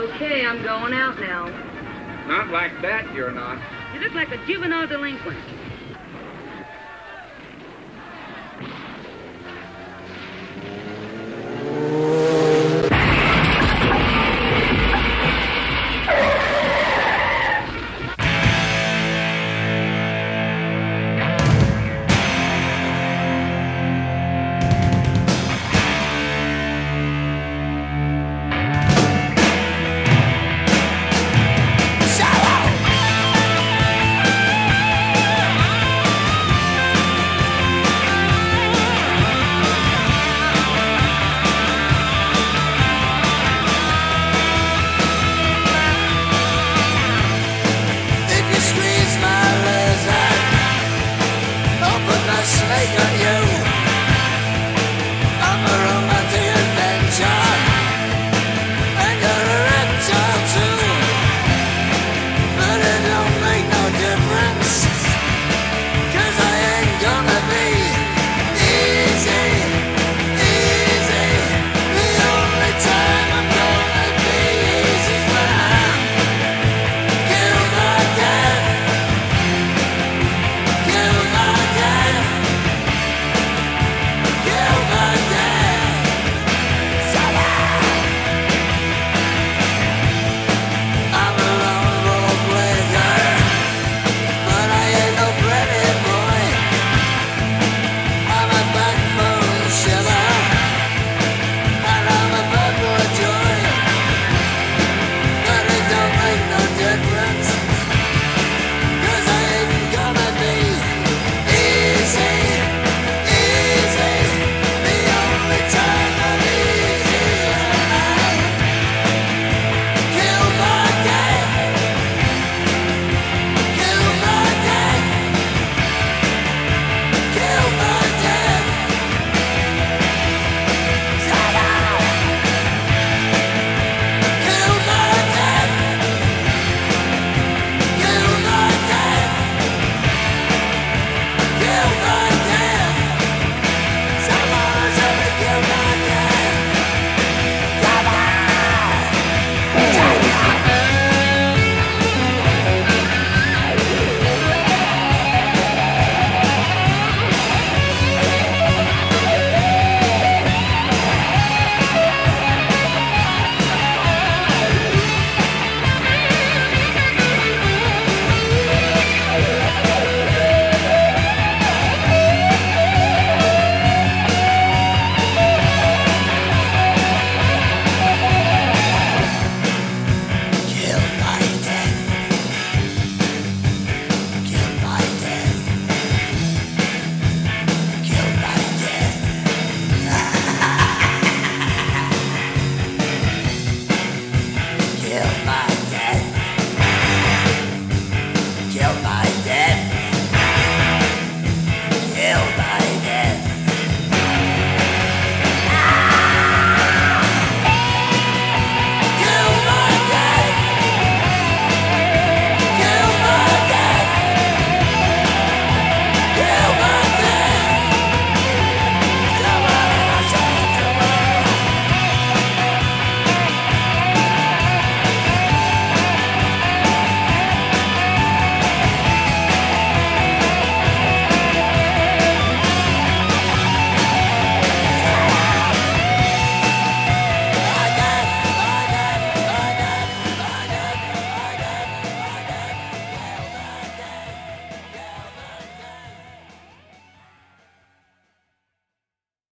Okay, I'm going out now. Not like that, you're not. You look like a juvenile delinquent.